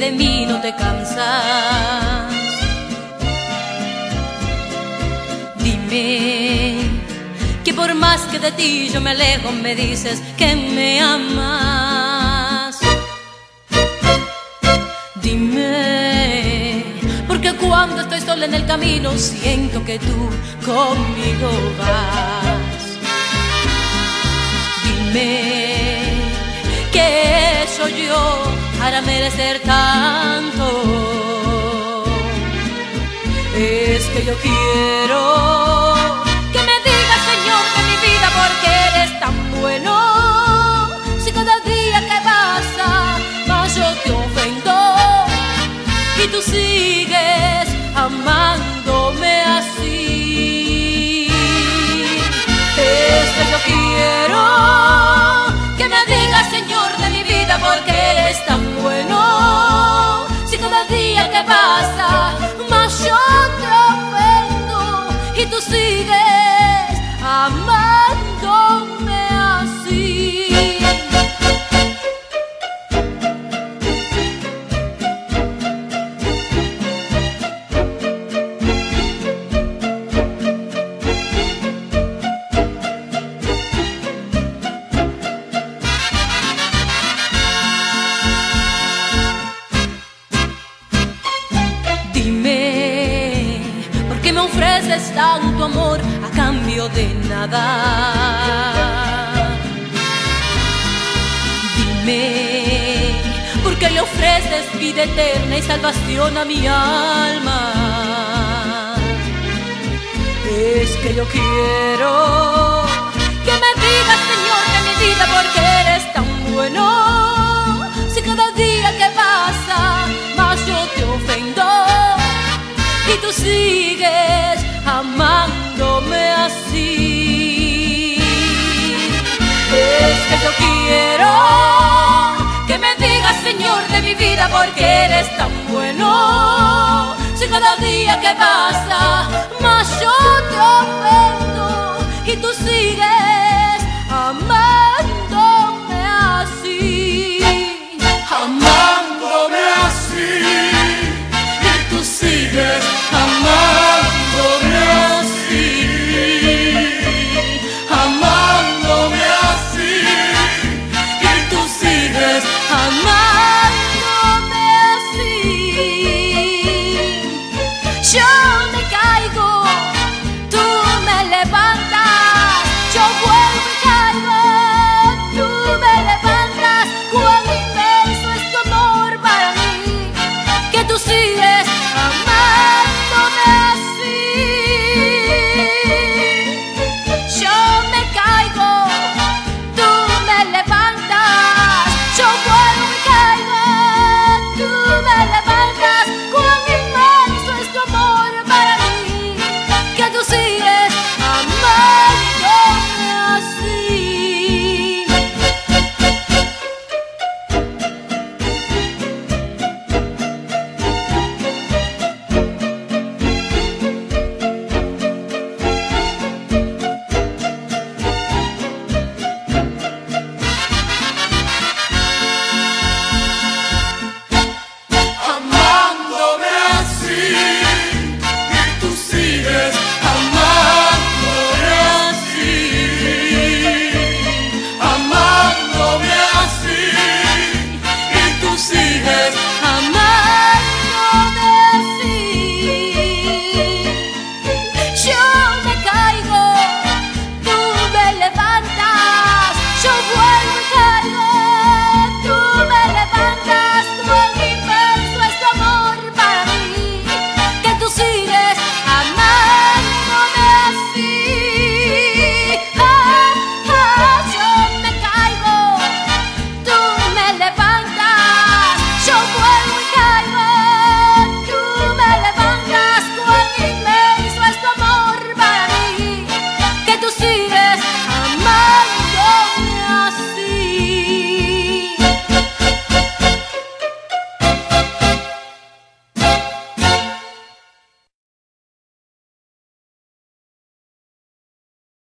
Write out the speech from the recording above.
de mí no te cansas. Dime que por más que de ti yo me alejo, me dices que me amas. Dime, porque cuando estoy sola en el camino siento que tú conmigo vas. Dime que para merecer tanto. Es que yo quiero ofendo y tú sigues ¿por qué me ofreces tanto amor a cambio de nada? Dime, ¿por qué le ofreces vida eterna y salvación a mi alma? Es que yo quiero que me digas, que yo quiero que me digas, Señor, de mi vida, porque eres tan bueno. Si cada día que pasa más yo te ofendo y tú sigues.